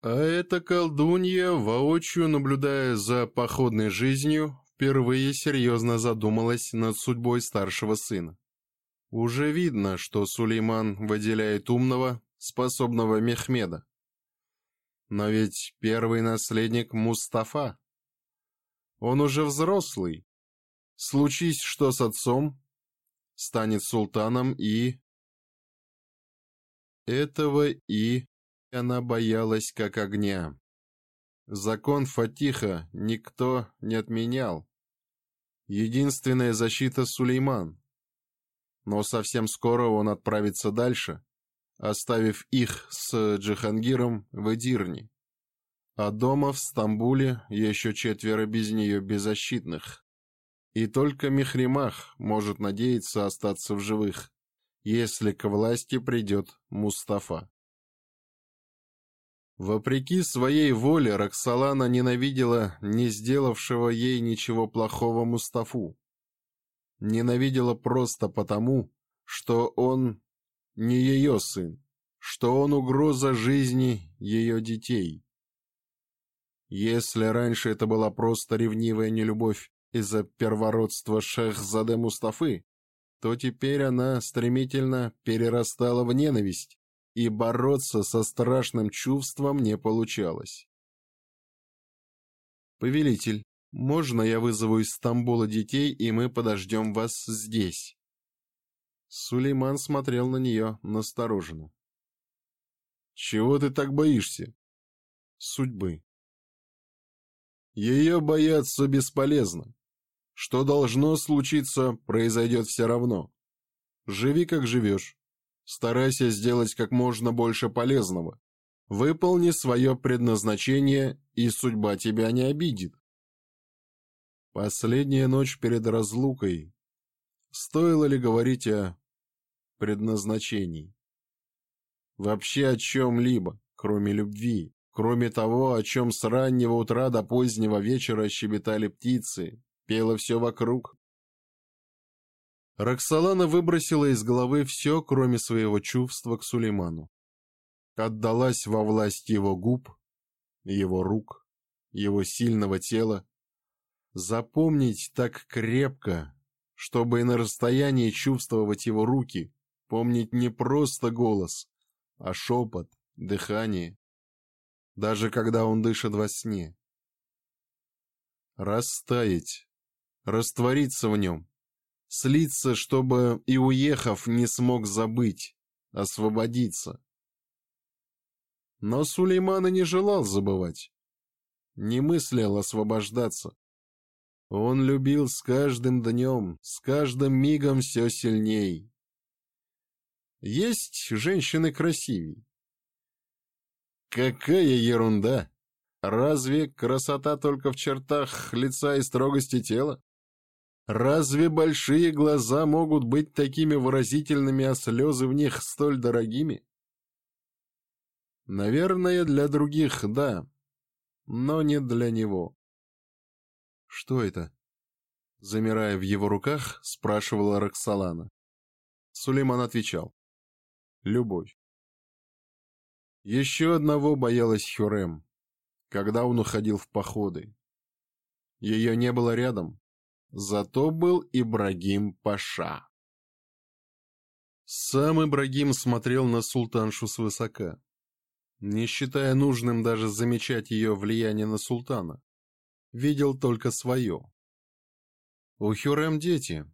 А эта колдунья, воочию наблюдая за походной жизнью, впервые серьезно задумалась над судьбой старшего сына. Уже видно, что Сулейман выделяет умного, способного Мехмеда. Но ведь первый наследник Мустафа. Он уже взрослый. Случись что с отцом, станет султаном и... Этого и она боялась как огня. Закон Фатиха никто не отменял. Единственная защита Сулейман. Но совсем скоро он отправится дальше, оставив их с Джихангиром в Эдирне. А дома в Стамбуле еще четверо без нее беззащитных. И только Мехримах может надеяться остаться в живых, если к власти придет Мустафа. Вопреки своей воле Роксолана ненавидела не сделавшего ей ничего плохого Мустафу. Ненавидела просто потому, что он не ее сын, что он угроза жизни ее детей. Если раньше это была просто ревнивая нелюбовь из-за первородства Шехзаде Мустафы, то теперь она стремительно перерастала в ненависть, и бороться со страшным чувством не получалось. «Повелитель, можно я вызову из Стамбула детей, и мы подождем вас здесь?» Сулейман смотрел на нее настороженно. «Чего ты так боишься?» «Судьбы». «Ее бояться бесполезно. Что должно случиться, произойдет все равно. Живи, как живешь старайся сделать как можно больше полезного. Выполни свое предназначение, и судьба тебя не обидит. Последняя ночь перед разлукой. Стоило ли говорить о предназначении? Вообще о чем-либо, кроме любви, кроме того, о чем с раннего утра до позднего вечера щебетали птицы, пело все вокруг, Роксолана выбросила из головы все, кроме своего чувства к Сулейману. Отдалась во власть его губ, его рук, его сильного тела. Запомнить так крепко, чтобы и на расстоянии чувствовать его руки, помнить не просто голос, а шепот, дыхание, даже когда он дышит во сне. Растаять, раствориться в нем, Слиться, чтобы и уехав, не смог забыть, освободиться. Но Сулейман и не желал забывать, не мыслил освобождаться. Он любил с каждым днем, с каждым мигом все сильней. Есть женщины красивей. Какая ерунда! Разве красота только в чертах лица и строгости тела? Разве большие глаза могут быть такими выразительными, а слезы в них столь дорогими? Наверное, для других — да, но не для него. «Что это?» Замирая в его руках, спрашивала Роксолана. Сулейман отвечал. «Любовь». Еще одного боялась Хюрем, когда он уходил в походы. Ее не было рядом, Зато был Ибрагим Паша. Сам Ибрагим смотрел на султаншу свысока, не считая нужным даже замечать ее влияние на султана. Видел только свое. У Хюрем дети.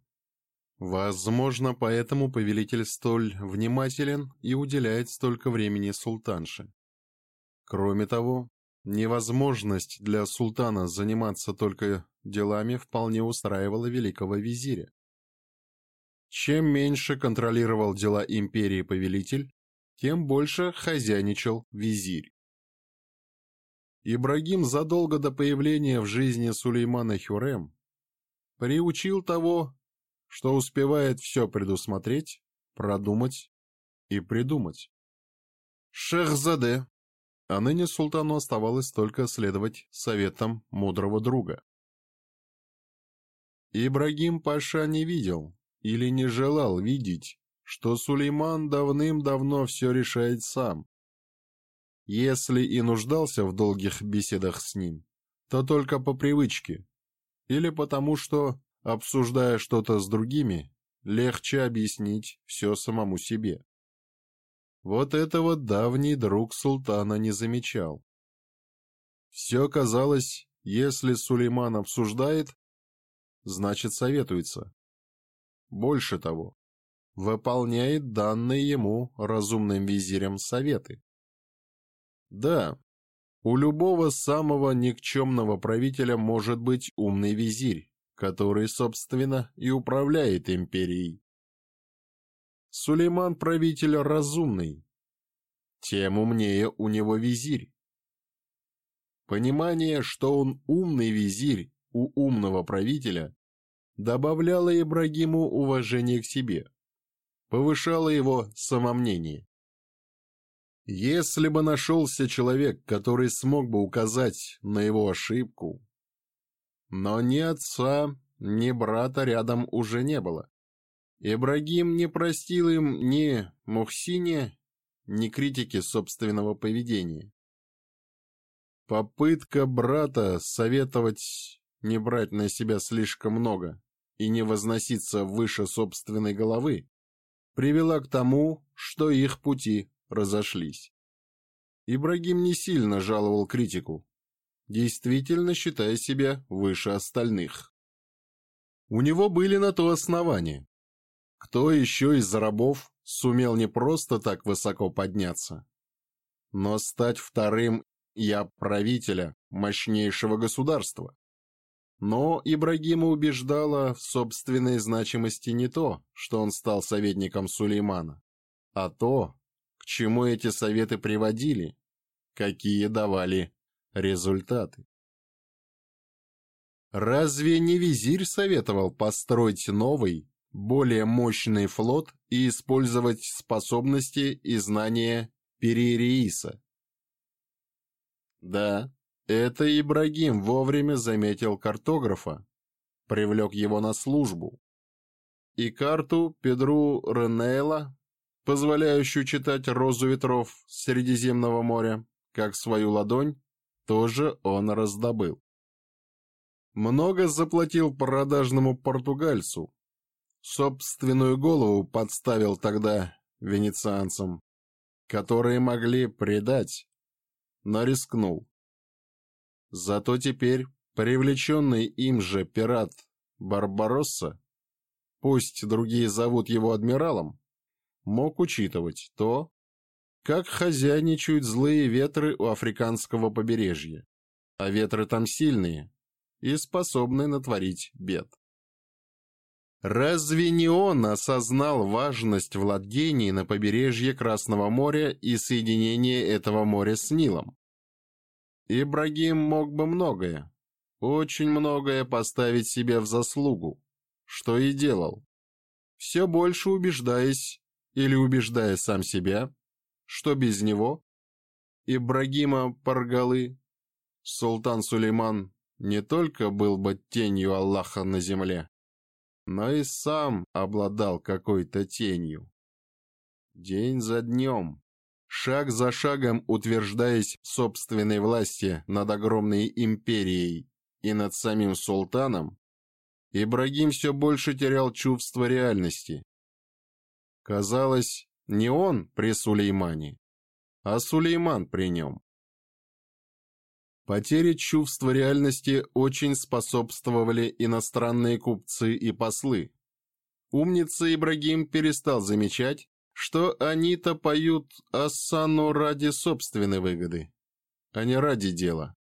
Возможно, поэтому повелитель столь внимателен и уделяет столько времени султанше. Кроме того, Невозможность для султана заниматься только делами вполне устраивала великого визиря. Чем меньше контролировал дела империи повелитель, тем больше хозяйничал визирь. Ибрагим задолго до появления в жизни Сулеймана Хюрем приучил того, что успевает все предусмотреть, продумать и придумать. Шехзаде а ныне султану оставалось только следовать советам мудрого друга. Ибрагим Паша не видел или не желал видеть, что Сулейман давным-давно все решает сам. Если и нуждался в долгих беседах с ним, то только по привычке, или потому что, обсуждая что-то с другими, легче объяснить все самому себе. Вот этого давний друг султана не замечал. Все казалось, если Сулейман обсуждает, значит советуется. Больше того, выполняет данные ему разумным визирем советы. Да, у любого самого никчемного правителя может быть умный визирь, который, собственно, и управляет империей. Сулейман правитель разумный, тем умнее у него визирь. Понимание, что он умный визирь у умного правителя, добавляло Ибрагиму уважение к себе, повышало его самомнение. Если бы нашелся человек, который смог бы указать на его ошибку, но ни отца, ни брата рядом уже не было. Ибрагим не простил им ни Мухсине, ни критики собственного поведения. Попытка брата советовать не брать на себя слишком много и не возноситься выше собственной головы привела к тому, что их пути разошлись. Ибрагим не сильно жаловал критику, действительно считая себя выше остальных. У него были на то основания. Кто еще из рабов сумел не просто так высоко подняться, но стать вторым я правителя мощнейшего государства? Но Ибрагима убеждала в собственной значимости не то, что он стал советником Сулеймана, а то, к чему эти советы приводили, какие давали результаты. Разве не визирь советовал построить новый более мощный флот и использовать способности и знания Перерииса. Да, это Ибрагим вовремя заметил картографа, привлек его на службу. И карту Педру Ренейла, позволяющую читать розу ветров Средиземного моря, как свою ладонь, тоже он раздобыл. Много заплатил продажному португальцу, собственную голову подставил тогда венецианцам, которые могли предать, но рискнул. Зато теперь привлеченный им же пират Барбаросса, пусть другие зовут его адмиралом, мог учитывать то, как хозяйничают злые ветры у африканского побережья, а ветры там сильные и способны натворить бед. Разве не он осознал важность владений на побережье Красного моря и соединение этого моря с Нилом? Ибрагим мог бы многое, очень многое поставить себе в заслугу, что и делал. Все больше убеждаясь, или убеждая сам себя, что без него, Ибрагима Паргалы, султан Сулейман не только был бы тенью Аллаха на земле, но и сам обладал какой-то тенью. День за днем, шаг за шагом утверждаясь в собственной власти над огромной империей и над самим султаном, Ибрагим все больше терял чувство реальности. Казалось, не он при Сулеймане, а Сулейман при нем. Потери чувства реальности очень способствовали иностранные купцы и послы. Умница Ибрагим перестал замечать, что они-то поют Ассану ради собственной выгоды, а не ради дела.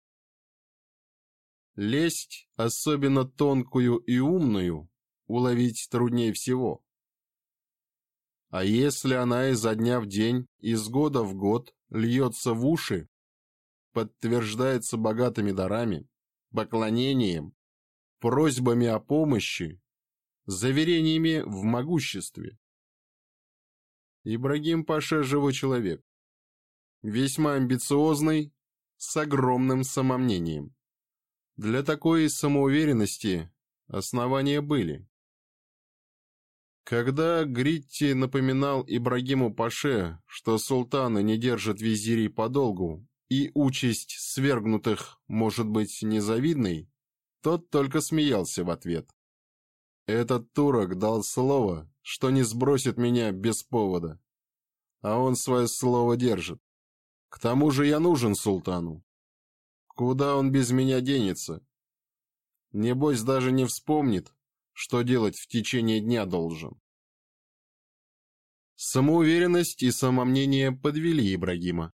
Лесть, особенно тонкую и умную, уловить труднее всего. А если она изо дня в день, из года в год льется в уши, подтверждается богатыми дарами, поклонением, просьбами о помощи, заверениями в могуществе. Ибрагим Паша живой человек, весьма амбициозный, с огромным самомнением. Для такой самоуверенности основания были. Когда Гритти напоминал Ибрагиму Паше, что султаны не держат визирей подолгу, и участь свергнутых может быть незавидной, тот только смеялся в ответ. Этот турок дал слово, что не сбросит меня без повода. А он свое слово держит. К тому же я нужен султану. Куда он без меня денется? Небось, даже не вспомнит, что делать в течение дня должен. Самоуверенность и самомнение подвели Ибрагима.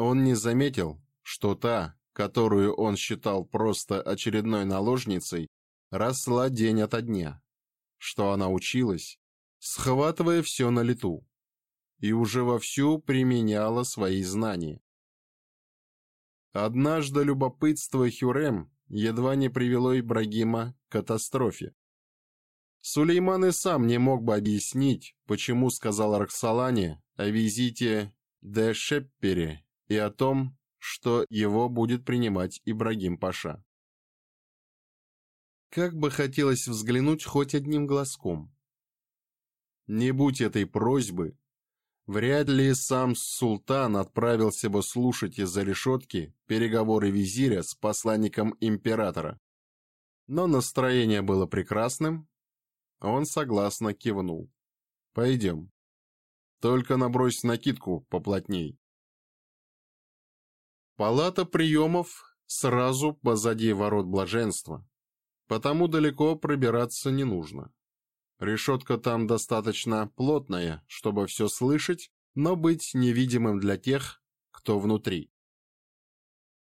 Он не заметил, что та, которую он считал просто очередной наложницей, росла день ото дня, что она училась, схватывая все на лету, и уже вовсю применяла свои знания. Однажды любопытство Хюрем едва не привело Ибрагима к катастрофе. Сулейман и сам не мог бы объяснить, почему сказал Роксолане о визите де Шеппере и о том, что его будет принимать Ибрагим Паша. Как бы хотелось взглянуть хоть одним глазком. Не будь этой просьбы, вряд ли сам султан отправился бы слушать из-за решетки переговоры визиря с посланником императора. Но настроение было прекрасным, он согласно кивнул. «Пойдем. Только набрось накидку поплотней». Палата приемов сразу позади ворот блаженства, потому далеко пробираться не нужно. Решетка там достаточно плотная, чтобы все слышать, но быть невидимым для тех, кто внутри.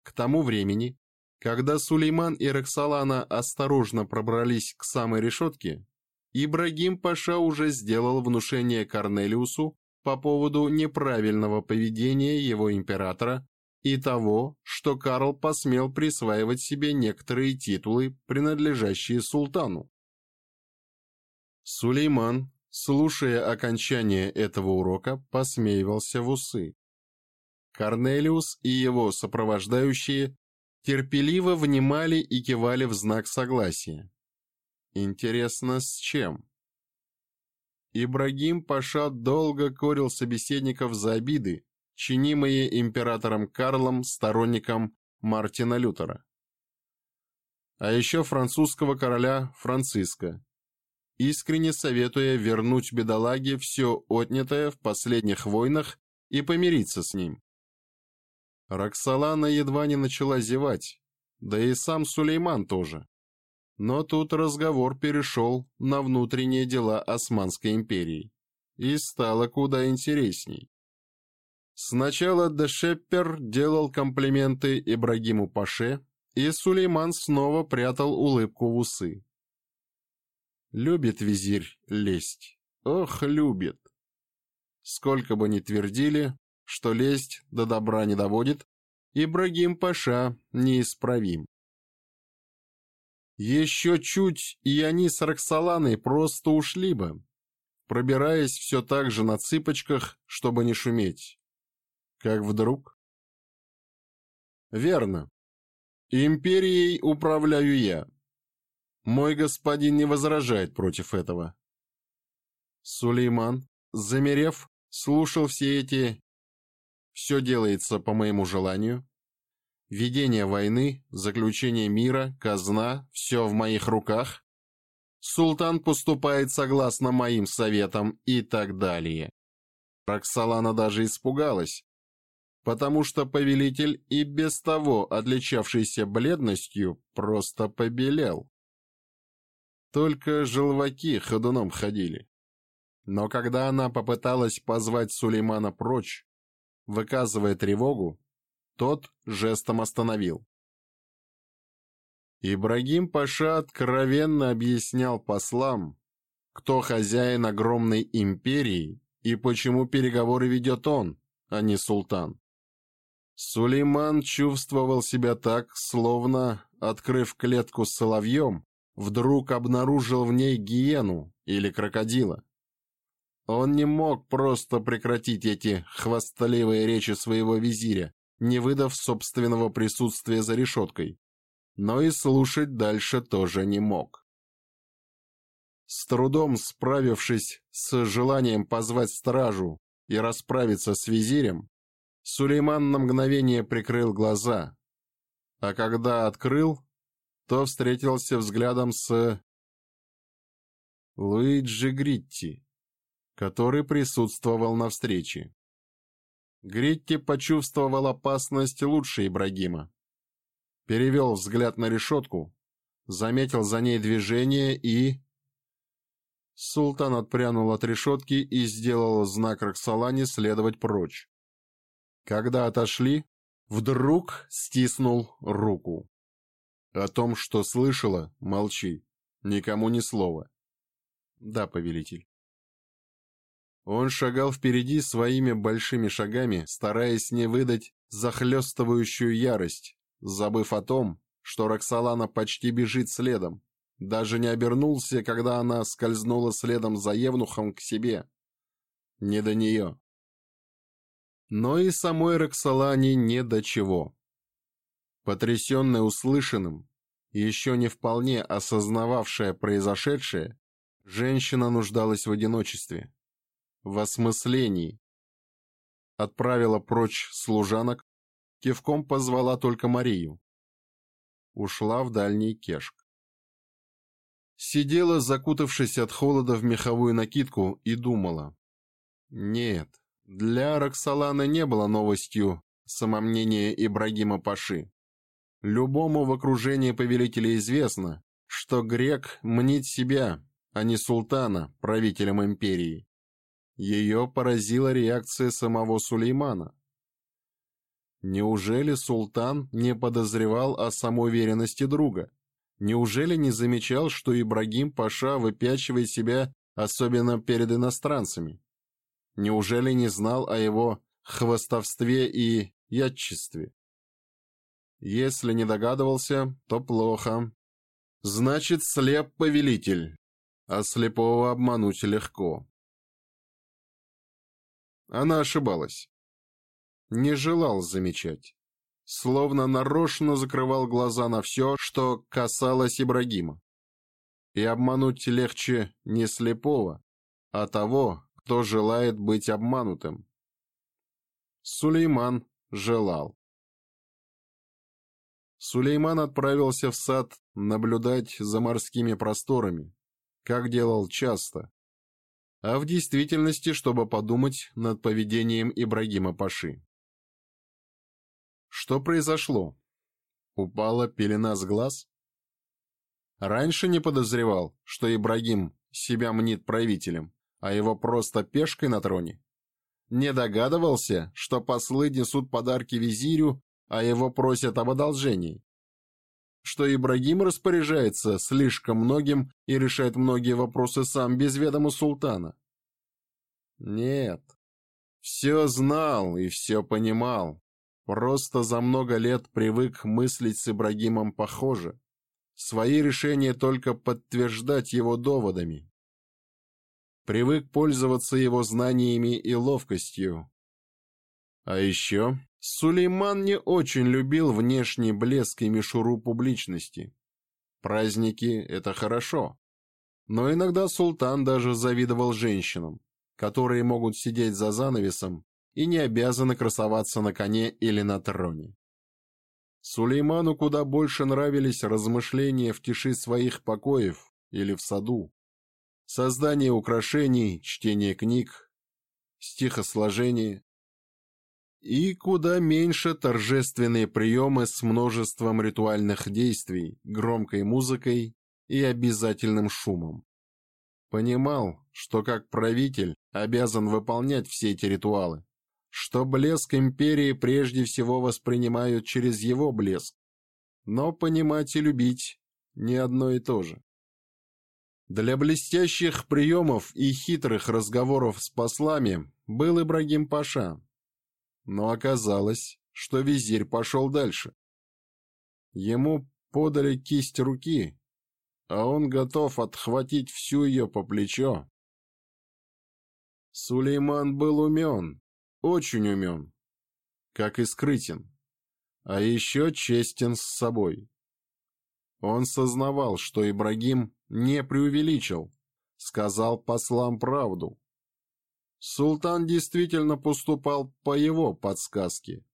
К тому времени, когда Сулейман и Роксолана осторожно пробрались к самой решетке, Ибрагим Паша уже сделал внушение Корнелиусу по поводу неправильного поведения его императора и того, что Карл посмел присваивать себе некоторые титулы, принадлежащие султану. Сулейман, слушая окончание этого урока, посмеивался в усы. Корнелиус и его сопровождающие терпеливо внимали и кивали в знак согласия. Интересно, с чем? Ибрагим Паша долго корил собеседников за обиды, чинимые императором Карлом сторонником Мартина Лютера, а еще французского короля Франциска, искренне советуя вернуть бедолаге все отнятое в последних войнах и помириться с ним. Роксолана едва не начала зевать, да и сам Сулейман тоже. Но тут разговор перешел на внутренние дела Османской империи, и стало куда интересней. Сначала Дешеппер делал комплименты Ибрагиму Паше, и Сулейман снова прятал улыбку в усы. Любит визирь лезть. Ох, любит. Сколько бы ни твердили, что лесть до добра не доводит, Ибрагим Паша неисправим. Еще чуть, и они с Роксоланой просто ушли бы, пробираясь все так же на цыпочках, чтобы не шуметь как вдруг... Верно. Империей управляю я. Мой господин не возражает против этого. Сулейман, замерев, слушал все эти «все делается по моему желанию», «Ведение войны», «Заключение мира», «Казна», «Все в моих руках», «Султан поступает согласно моим советам» и так далее. Роксолана даже испугалась, потому что повелитель и без того, отличавшийся бледностью, просто побелел. Только желваки ходуном ходили. Но когда она попыталась позвать Сулеймана прочь, выказывая тревогу, тот жестом остановил. Ибрагим Паша откровенно объяснял послам, кто хозяин огромной империи и почему переговоры ведет он, а не султан. Сулейман чувствовал себя так, словно, открыв клетку с соловьем, вдруг обнаружил в ней гиену или крокодила. Он не мог просто прекратить эти хвастливые речи своего визиря, не выдав собственного присутствия за решеткой, но и слушать дальше тоже не мог. С трудом справившись с желанием позвать стражу и расправиться с визирем, Сулейман на мгновение прикрыл глаза, а когда открыл, то встретился взглядом с Луиджи Гритти, который присутствовал на встрече. Гритти почувствовал опасность лучше Ибрагима. Перевел взгляд на решетку, заметил за ней движение и... Султан отпрянул от решетки и сделал знак Роксолане следовать прочь. Когда отошли, вдруг стиснул руку. О том, что слышала, молчи. Никому ни слова. Да, повелитель. Он шагал впереди своими большими шагами, стараясь не выдать захлестывающую ярость, забыв о том, что Роксолана почти бежит следом. Даже не обернулся, когда она скользнула следом за Евнухом к себе. Не до нее но и самой Роксолане не до чего. Потрясенная услышанным, еще не вполне осознававшая произошедшее, женщина нуждалась в одиночестве, в осмыслении. Отправила прочь служанок, кивком позвала только Марию. Ушла в дальний кешк. Сидела, закутавшись от холода в меховую накидку, и думала. Нет, для Роксолана не было новостью самомнение Ибрагима Паши. Любому в окружении повелителя известно, что грек мнит себя, а не султана, правителем империи. Ее поразила реакция самого Сулеймана. Неужели султан не подозревал о самоуверенности друга? Неужели не замечал, что Ибрагим Паша выпячивает себя особенно перед иностранцами? Неужели не знал о его хвостовстве и ядчестве? Если не догадывался, то плохо. Значит, слеп повелитель, а слепого обмануть легко. Она ошибалась. Не желал замечать. Словно нарочно закрывал глаза на все, что касалось Ибрагима. И обмануть легче не слепого, а того, кто желает быть обманутым. Сулейман желал. Сулейман отправился в сад наблюдать за морскими просторами, как делал часто, а в действительности, чтобы подумать над поведением Ибрагима Паши. Что произошло? Упала пелена с глаз? Раньше не подозревал, что Ибрагим себя мнит правителем а его просто пешкой на троне. Не догадывался, что послы несут подарки визирю, а его просят об одолжении. Что Ибрагим распоряжается слишком многим и решает многие вопросы сам без ведома султана. Нет, все знал и все понимал, просто за много лет привык мыслить с Ибрагимом похоже. Свои решения только подтверждать его доводами привык пользоваться его знаниями и ловкостью. А еще Сулейман не очень любил внешний блеск и мишуру публичности. Праздники — это хорошо. Но иногда султан даже завидовал женщинам, которые могут сидеть за занавесом и не обязаны красоваться на коне или на троне. Сулейману куда больше нравились размышления в тиши своих покоев или в саду, создание украшений, чтение книг, стихосложение и куда меньше торжественные приемы с множеством ритуальных действий, громкой музыкой и обязательным шумом. Понимал, что как правитель обязан выполнять все эти ритуалы, что блеск империи прежде всего воспринимают через его блеск, но понимать и любить не одно и то же. Для блестящих приемов и хитрых разговоров с послами был Ибрагим Паша. Но оказалось, что визирь пошел дальше. Ему подали кисть руки, а он готов отхватить всю ее по плечо. Сулейман был умен, очень умен, как и скрытен, а еще честен с собой. Он сознавал, что Ибрагим не преувеличил, сказал послам правду. Султан действительно поступал по его подсказке.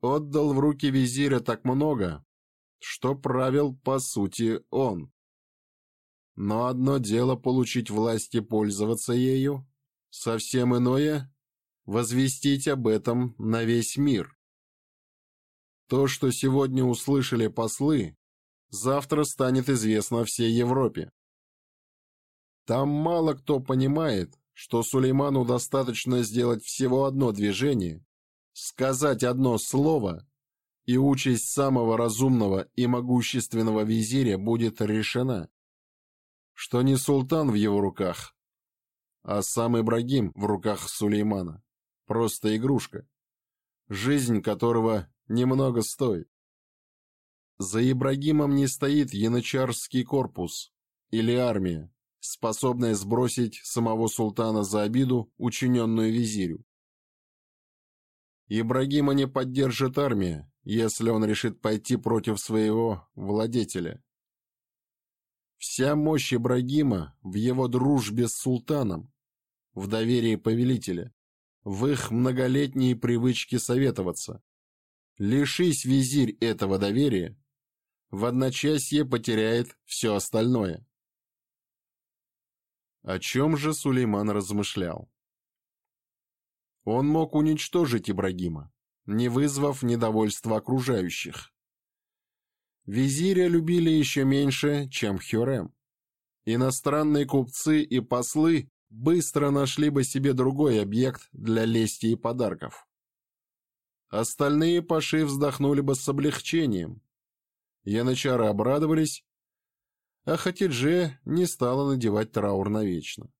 Отдал в руки визиря так много, что правил, по сути, он. Но одно дело получить власть и пользоваться ею, совсем иное — возвестить об этом на весь мир. То, что сегодня услышали послы, завтра станет известно всей Европе. Там мало кто понимает, что Сулейману достаточно сделать всего одно движение, сказать одно слово, и участь самого разумного и могущественного визиря будет решена. Что не султан в его руках, а сам Ибрагим в руках Сулеймана. Просто игрушка, жизнь которого немного стоит. За Ибрагимом не стоит янычарский корпус или армия, способная сбросить самого султана за обиду, учиненную визирю. Ибрагима не поддержит армия, если он решит пойти против своего владетеля. Вся мощь Ибрагима в его дружбе с султаном, в доверии повелителя, в их многолетней привычке советоваться. Лишись визирь этого доверия, в одночасье потеряет все остальное. О чем же Сулейман размышлял? Он мог уничтожить Ибрагима, не вызвав недовольства окружающих. Визиря любили еще меньше, чем Хюрем. Иностранные купцы и послы быстро нашли бы себе другой объект для лести и подарков. Остальные паши вздохнули бы с облегчением, Янычары обрадовались, а Хатидже не стала надевать траур навечно.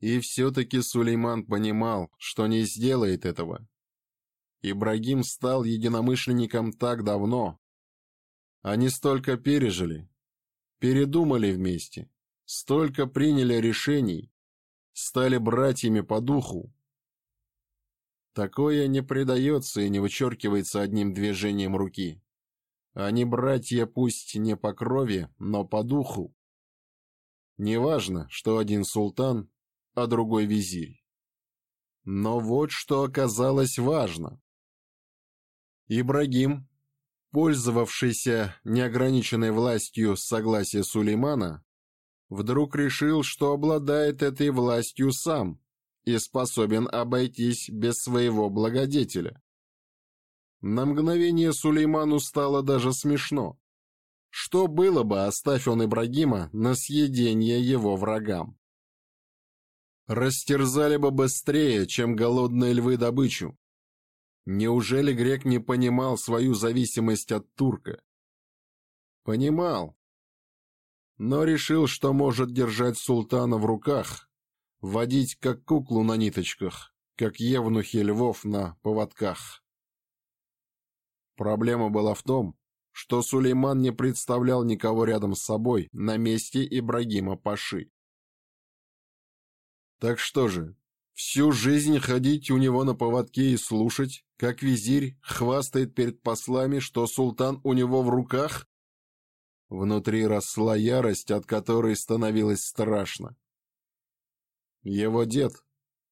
И все-таки Сулейман понимал, что не сделает этого. Ибрагим стал единомышленником так давно. Они столько пережили, передумали вместе, столько приняли решений, стали братьями по духу. Такое не предается и не вычеркивается одним движением руки. Они братья пусть не по крови, но по духу. Неважно, что один султан, а другой визирь. Но вот что оказалось важно. Ибрагим, пользовавшийся неограниченной властью с согласия Сулеймана, вдруг решил, что обладает этой властью сам и способен обойтись без своего благодетеля. На мгновение Сулейману стало даже смешно. Что было бы, оставь он Ибрагима на съедение его врагам? Растерзали бы быстрее, чем голодные львы добычу. Неужели грек не понимал свою зависимость от турка? Понимал. Но решил, что может держать султана в руках, водить как куклу на ниточках, как евнухи львов на поводках. Проблема была в том, что Сулейман не представлял никого рядом с собой на месте Ибрагима Паши. Так что же, всю жизнь ходить у него на поводке и слушать, как визирь хвастает перед послами, что султан у него в руках? Внутри росла ярость, от которой становилось страшно. Его дед,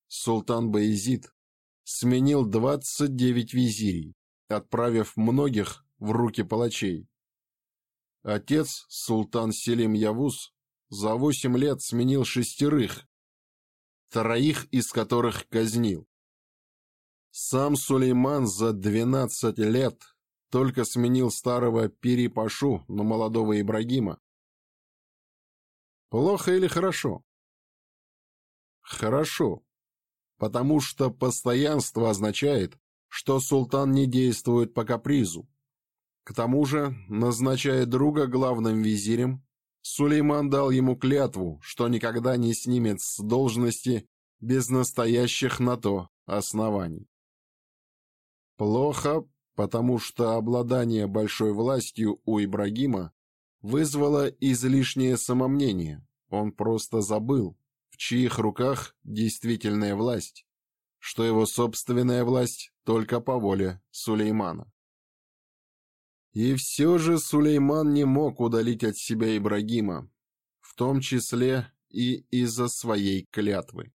султан Баизид, сменил 29 визирей отправив многих в руки палачей. Отец, султан Селим Явуз, за восемь лет сменил шестерых, троих из которых казнил. Сам Сулейман за двенадцать лет только сменил старого Пирипашу на молодого Ибрагима. Плохо или хорошо? Хорошо, потому что постоянство означает, что султан не действует по капризу. К тому же, назначая друга главным визирем, Сулейман дал ему клятву, что никогда не снимет с должности без настоящих на то оснований. Плохо, потому что обладание большой властью у Ибрагима вызвало излишнее самомнение. Он просто забыл, в чьих руках действительная власть, что его собственная власть только по воле Сулеймана. И все же Сулейман не мог удалить от себя Ибрагима, в том числе и из-за своей клятвы.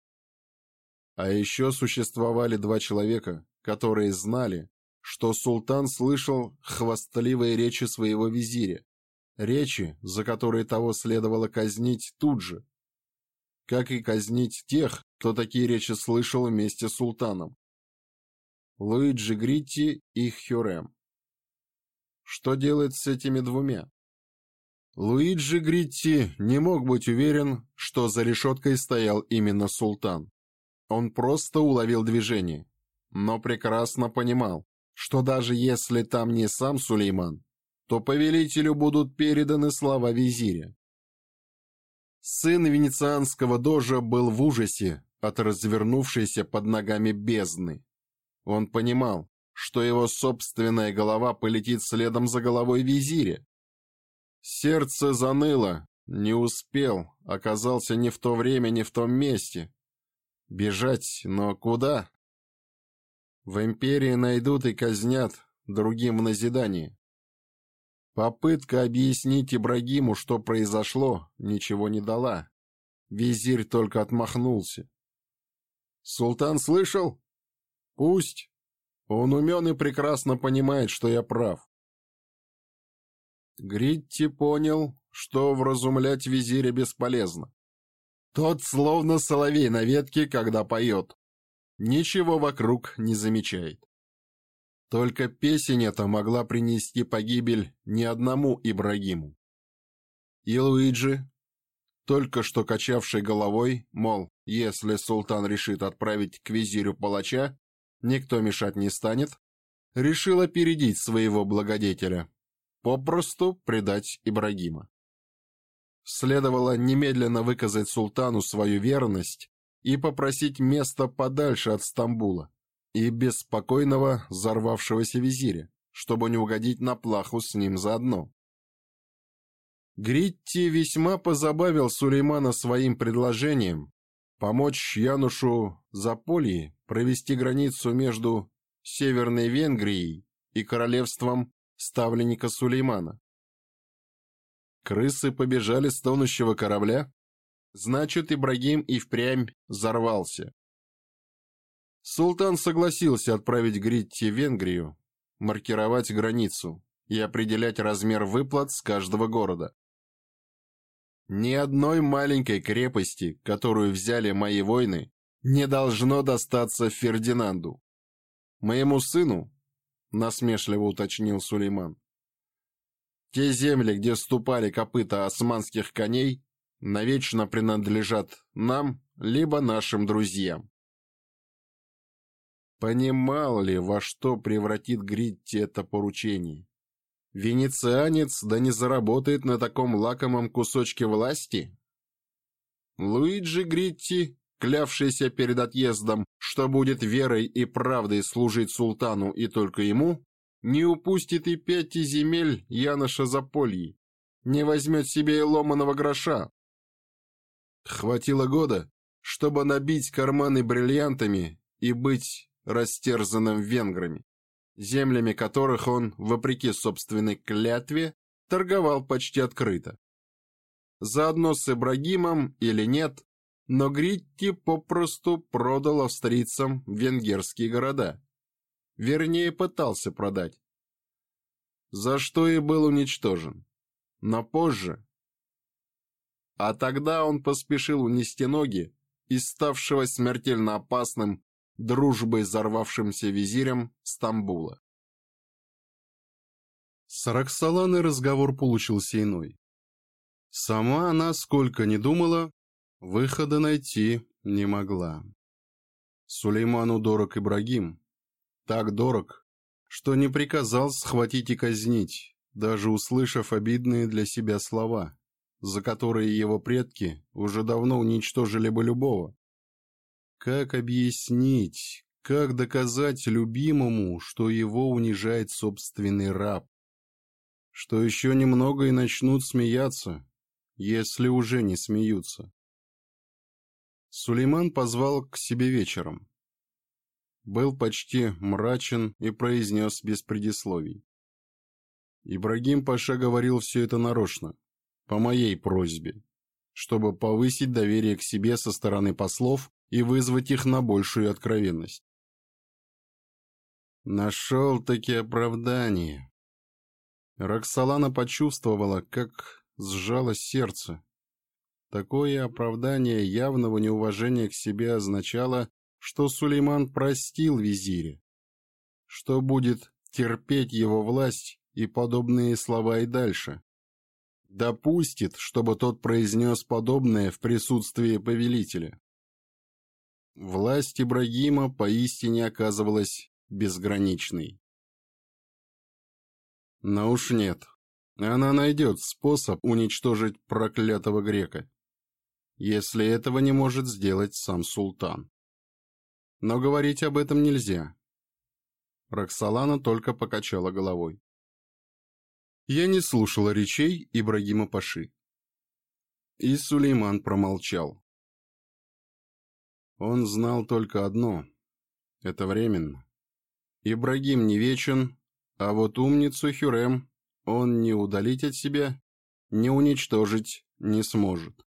А еще существовали два человека, которые знали, что султан слышал хвастливые речи своего визиря, речи, за которые того следовало казнить тут же, как и казнить тех, кто такие речи слышал вместе с султаном. Луиджи Гритти и Хюрем. Что делать с этими двумя? Луиджи Гритти не мог быть уверен, что за решеткой стоял именно султан. Он просто уловил движение, но прекрасно понимал, что даже если там не сам Сулейман, то повелителю будут переданы слова визиря. Сын венецианского дожа был в ужасе от развернувшейся под ногами бездны. Он понимал, что его собственная голова полетит следом за головой визиря. Сердце заныло, не успел, оказался не в то время, не в том месте. Бежать, но куда? В империи найдут и казнят, другим в назидании. Попытка объяснить Ибрагиму, что произошло, ничего не дала. Визирь только отмахнулся. «Султан слышал?» Пусть. Он умен и прекрасно понимает, что я прав. Гритти понял, что вразумлять визиря бесполезно. Тот словно соловей на ветке, когда поет. Ничего вокруг не замечает. Только песень эта могла принести погибель ни одному Ибрагиму. И Луиджи, только что качавший головой, мол, если султан решит отправить к визирю палача, никто мешать не станет, Решила опередить своего благодетеля, попросту предать Ибрагима. Следовало немедленно выказать султану свою верность и попросить место подальше от Стамбула и беспокойного взорвавшегося визиря, чтобы не угодить на плаху с ним заодно. Гритти весьма позабавил Сулеймана своим предложением, помочь Янушу Заполи провести границу между Северной Венгрией и королевством ставленника Сулеймана. Крысы побежали с тонущего корабля? Значит, Ибрагим и впрямь взорвался. Султан согласился отправить Гритти в Венгрию, маркировать границу и определять размер выплат с каждого города. Ни одной маленькой крепости, которую взяли мои войны, не должно достаться Фердинанду. Моему сыну, насмешливо уточнил Сулейман, те земли, где ступали копыта османских коней, навечно принадлежат нам, либо нашим друзьям. Понимал ли, во что превратит Гритти это поручение? Венецианец да не заработает на таком лакомом кусочке власти. Луиджи Гритти, клявшийся перед отъездом, что будет верой и правдой служить султану и только ему, не упустит и пяти земель Яноша Запольи, не возьмет себе и ломаного гроша. Хватило года, чтобы набить карманы бриллиантами и быть растерзанным венграми землями которых он, вопреки собственной клятве, торговал почти открыто. Заодно с Ибрагимом или нет, но Гритти попросту продал австрийцам венгерские города. Вернее, пытался продать. За что и был уничтожен. Но позже. А тогда он поспешил унести ноги из ставшего смертельно опасным дружбы с взорвавшимся визирем Стамбула. С Роксоланой разговор получился иной. Сама она, сколько ни думала, выхода найти не могла. Сулейману дорог Ибрагим. Так дорог, что не приказал схватить и казнить, даже услышав обидные для себя слова, за которые его предки уже давно уничтожили бы любого, как объяснить, как доказать любимому, что его унижает собственный раб? Что еще немного и начнут смеяться, если уже не смеются. Сулейман позвал к себе вечером. Был почти мрачен и произнес без предисловий. Ибрагим Паша говорил все это нарочно, по моей просьбе, чтобы повысить доверие к себе со стороны послов и вызвать их на большую откровенность. Нашел-таки оправдание. Роксолана почувствовала, как сжалось сердце. Такое оправдание явного неуважения к себе означало, что Сулейман простил визире, что будет терпеть его власть и подобные слова и дальше. Допустит, чтобы тот произнес подобное в присутствии повелителя. Власть Ибрагима поистине оказывалась безграничной. Но уж нет. Она найдет способ уничтожить проклятого грека, если этого не может сделать сам султан. Но говорить об этом нельзя. Роксолана только покачала головой. Я не слушала речей Ибрагима Паши. И Сулейман промолчал. Он знал только одно — это временно. Ибрагим не вечен, а вот умницу Хюрем он не удалить от себя, не уничтожить не сможет.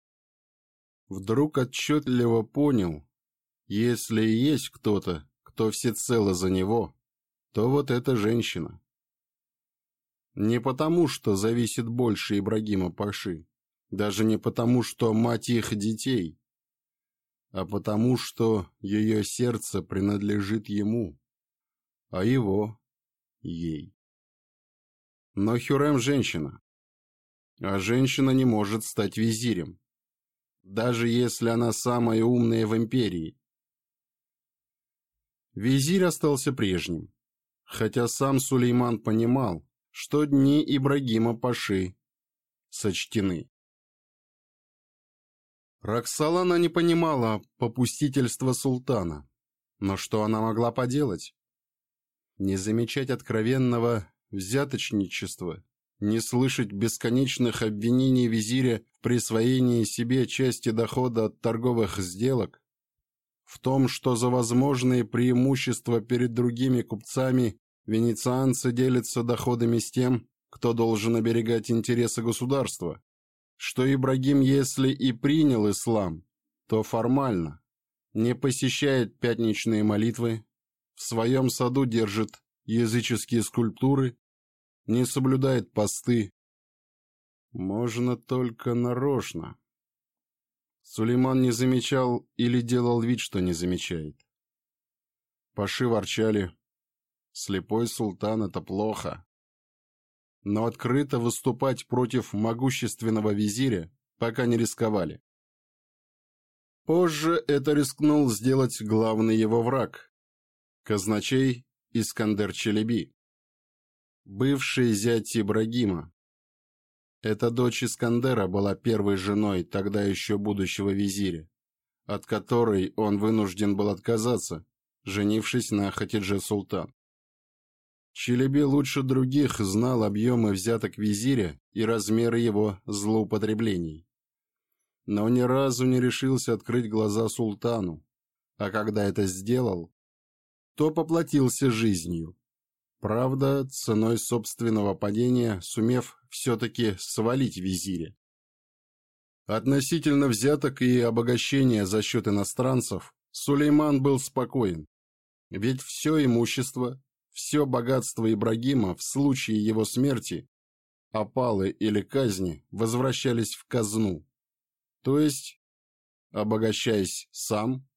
Вдруг отчетливо понял, если и есть кто-то, кто всецело за него, то вот эта женщина. Не потому, что зависит больше Ибрагима Паши, даже не потому, что мать их детей, а потому, что ее сердце принадлежит ему, а его — ей. Но Хюрем — женщина, а женщина не может стать визирем, даже если она самая умная в империи. Визирь остался прежним, хотя сам Сулейман понимал, что дни Ибрагима Паши сочтены. Роксолана не понимала попустительства султана, но что она могла поделать? Не замечать откровенного взяточничества, не слышать бесконечных обвинений визиря в присвоении себе части дохода от торговых сделок, в том, что за возможные преимущества перед другими купцами венецианцы делятся доходами с тем, кто должен оберегать интересы государства, что Ибрагим, если и принял ислам, то формально не посещает пятничные молитвы, в своем саду держит языческие скульптуры, не соблюдает посты. Можно только нарочно. Сулейман не замечал или делал вид, что не замечает. Паши ворчали. Слепой султан — это плохо но открыто выступать против могущественного визиря пока не рисковали. Позже это рискнул сделать главный его враг – казначей Искандер Челеби, бывший зять Ибрагима. Эта дочь Искандера была первой женой тогда еще будущего визиря, от которой он вынужден был отказаться, женившись на Хатидже Султан. Челеби лучше других знал объемы взяток визиря и размеры его злоупотреблений. Но ни разу не решился открыть глаза султану, а когда это сделал, то поплатился жизнью. Правда, ценой собственного падения, сумев все-таки свалить визиря. Относительно взяток и обогащения за счет иностранцев, Сулейман был спокоен, ведь все имущество, все богатство Ибрагима в случае его смерти, опалы а или казни возвращались в казну. То есть, обогащаясь сам,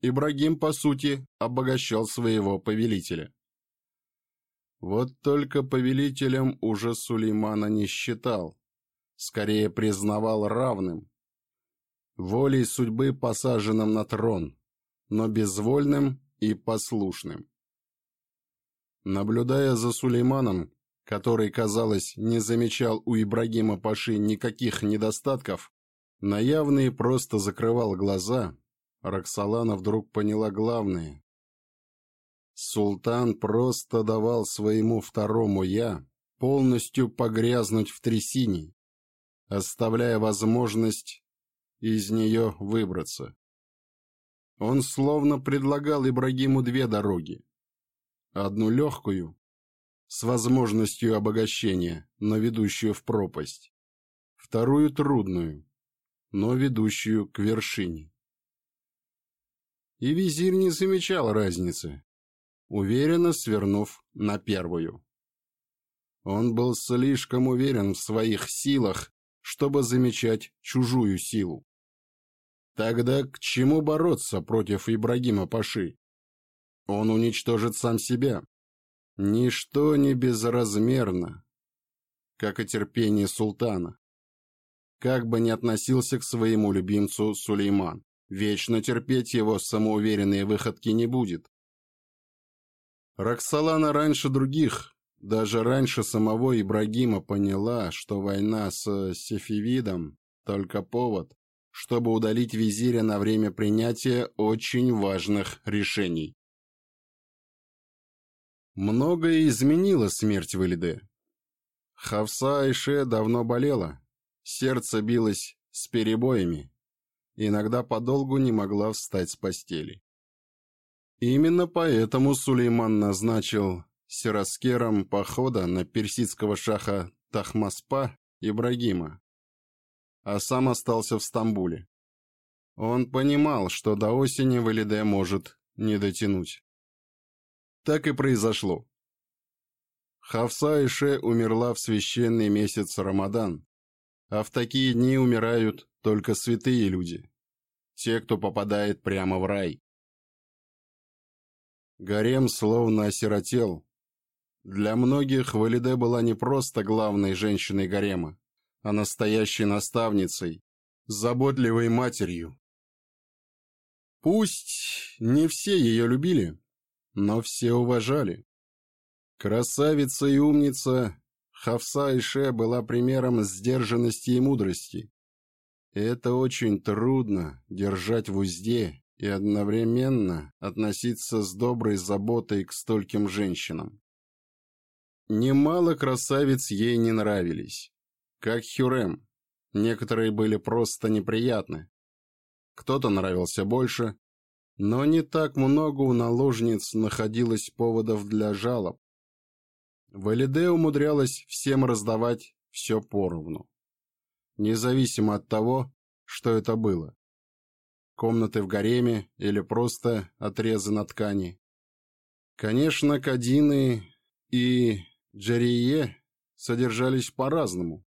Ибрагим, по сути, обогащал своего повелителя. Вот только повелителем уже Сулеймана не считал, скорее признавал равным, волей судьбы посаженным на трон, но безвольным и послушным. Наблюдая за Сулейманом, который, казалось, не замечал у Ибрагима Паши никаких недостатков, на явные просто закрывал глаза, Роксолана вдруг поняла главное. Султан просто давал своему второму «я» полностью погрязнуть в трясине, оставляя возможность из нее выбраться. Он словно предлагал Ибрагиму две дороги одну легкую, с возможностью обогащения, но ведущую в пропасть, вторую трудную, но ведущую к вершине. И визирь не замечал разницы, уверенно свернув на первую. Он был слишком уверен в своих силах, чтобы замечать чужую силу. Тогда к чему бороться против Ибрагима Паши? Он уничтожит сам себя. Ничто не безразмерно, как и терпение султана. Как бы ни относился к своему любимцу Сулейман, вечно терпеть его самоуверенные выходки не будет. Роксолана раньше других, даже раньше самого Ибрагима поняла, что война с Сефевидом – только повод, чтобы удалить визиря на время принятия очень важных решений. Многое изменила смерть Валиде. Хавса Айше давно болела, сердце билось с перебоями, иногда подолгу не могла встать с постели. Именно поэтому Сулейман назначил сираскером похода на персидского шаха Тахмаспа Ибрагима, а сам остался в Стамбуле. Он понимал, что до осени Валиде может не дотянуть. Так и произошло. Хавса Ише умерла в священный месяц Рамадан, а в такие дни умирают только святые люди, те, кто попадает прямо в рай. Гарем словно осиротел. Для многих Валиде была не просто главной женщиной гарема, а настоящей наставницей, заботливой матерью. Пусть не все ее любили, но все уважали. Красавица и умница Хавса Ише была примером сдержанности и мудрости. это очень трудно держать в узде и одновременно относиться с доброй заботой к стольким женщинам. Немало красавиц ей не нравились, как Хюрем. Некоторые были просто неприятны. Кто-то нравился больше, но не так много у наложниц находилось поводов для жалоб. Валиде умудрялась всем раздавать все поровну. Независимо от того, что это было. Комнаты в гареме или просто отрезы на ткани. Конечно, кадины и Джерие содержались по-разному.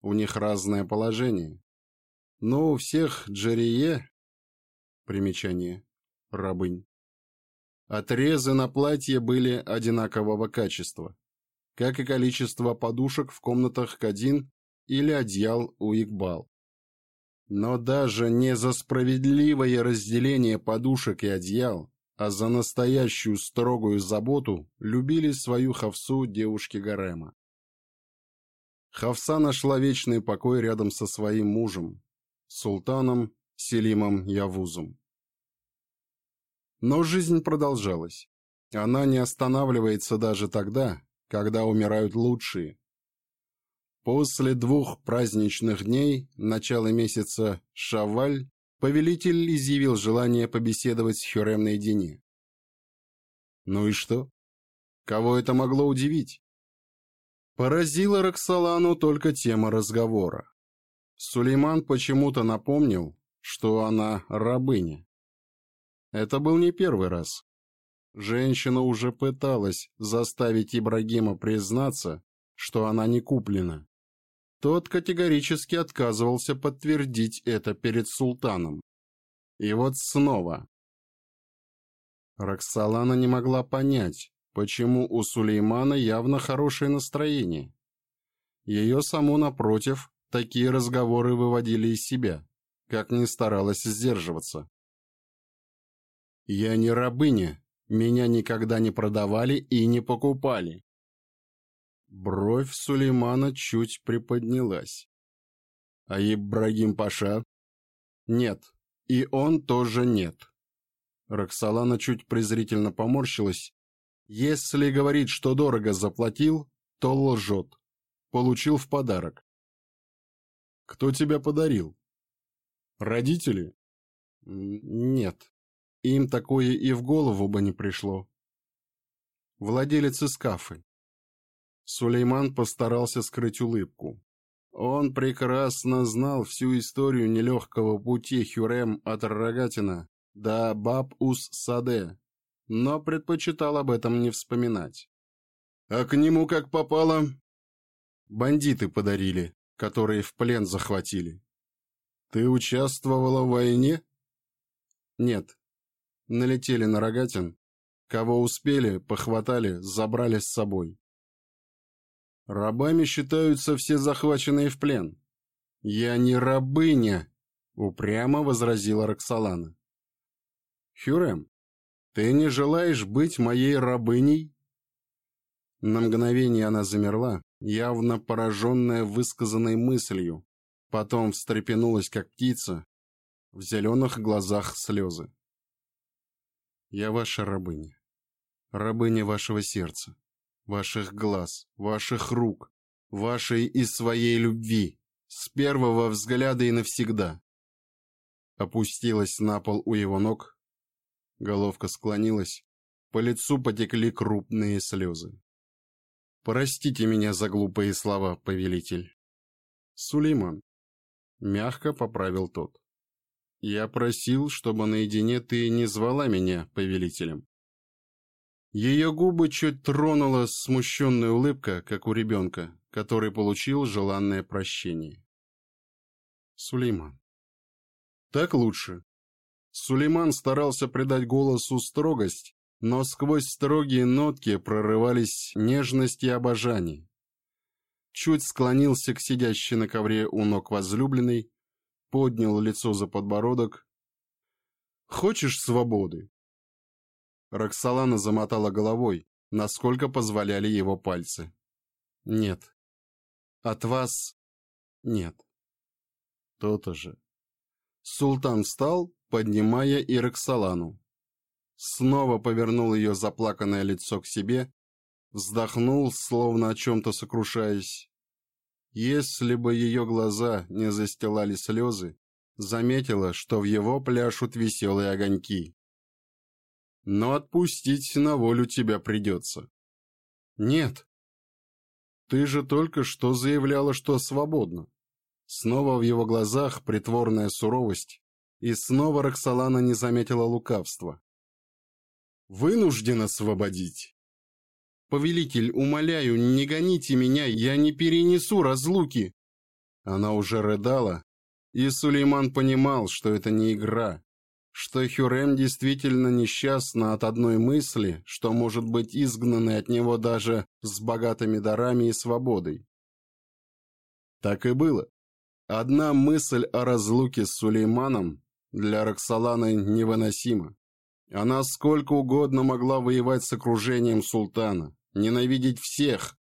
У них разное положение. Но у всех Джерие, примечание, рабынь. Отрезы на платье были одинакового качества, как и количество подушек в комнатах Кадин или одеял у Игбал. Но даже не за справедливое разделение подушек и одеял, а за настоящую строгую заботу любили свою хавсу девушки Гарема. Хавса нашла вечный покой рядом со своим мужем, султаном Селимом Явузом. Но жизнь продолжалась. Она не останавливается даже тогда, когда умирают лучшие. После двух праздничных дней, начала месяца Шаваль, повелитель изъявил желание побеседовать с Хюрем наедине. Ну и что? Кого это могло удивить? Поразила Роксолану только тема разговора. Сулейман почему-то напомнил, что она рабыня. Это был не первый раз. Женщина уже пыталась заставить Ибрагима признаться, что она не куплена. Тот категорически отказывался подтвердить это перед султаном. И вот снова. Роксолана не могла понять, почему у Сулеймана явно хорошее настроение. Ее саму напротив, такие разговоры выводили из себя, как ни старалась сдерживаться. Я не рабыня, меня никогда не продавали и не покупали. Бровь Сулеймана чуть приподнялась. А Ибрагим Паша? Нет, и он тоже нет. Роксолана чуть презрительно поморщилась. Если говорит, что дорого заплатил, то лжет. Получил в подарок. Кто тебя подарил? Родители? Нет. Им такое и в голову бы не пришло. Владелец из Сулейман постарался скрыть улыбку. Он прекрасно знал всю историю нелегкого пути Хюрем от Рогатина до Баб-Ус-Саде, но предпочитал об этом не вспоминать. «А к нему как попало?» «Бандиты подарили, которые в плен захватили». «Ты участвовала в войне?» «Нет, налетели на рогатин, кого успели, похватали, забрали с собой. Рабами считаются все захваченные в плен. Я не рабыня, упрямо возразила Роксолана. Хюрем, ты не желаешь быть моей рабыней? На мгновение она замерла, явно пораженная высказанной мыслью, потом встрепенулась, как птица, в зеленых глазах слезы. Я ваша рабыня. Рабыня вашего сердца, ваших глаз, ваших рук, вашей и своей любви, с первого взгляда и навсегда. Опустилась на пол у его ног, головка склонилась, по лицу потекли крупные слезы. Простите меня за глупые слова, повелитель. Сулейман. Мягко поправил тот. Я просил, чтобы наедине ты не звала меня повелителем. Ее губы чуть тронула смущенная улыбка, как у ребенка, который получил желанное прощение. Сулейман. Так лучше. Сулейман старался придать голосу строгость, но сквозь строгие нотки прорывались нежность и обожание. Чуть склонился к сидящей на ковре у ног возлюбленной, поднял лицо за подбородок. «Хочешь свободы?» Роксолана замотала головой, насколько позволяли его пальцы. «Нет. От вас нет». «То-то же». Султан встал, поднимая и Роксолану. Снова повернул ее заплаканное лицо к себе, вздохнул, словно о чем-то сокрушаясь. Если бы ее глаза не застилали слезы, заметила, что в его пляшут веселые огоньки. Но отпустить на волю тебя придется. Нет. Ты же только что заявляла, что свободна. Снова в его глазах притворная суровость, и снова Роксолана не заметила лукавства. Вынуждена освободить. Повелитель, умоляю, не гоните меня, я не перенесу разлуки!» Она уже рыдала, и Сулейман понимал, что это не игра, что Хюрем действительно несчастна от одной мысли, что может быть изгнанной от него даже с богатыми дарами и свободой. Так и было. Одна мысль о разлуке с Сулейманом для Роксоланы невыносима. Она сколько угодно могла воевать с окружением султана, ненавидеть всех,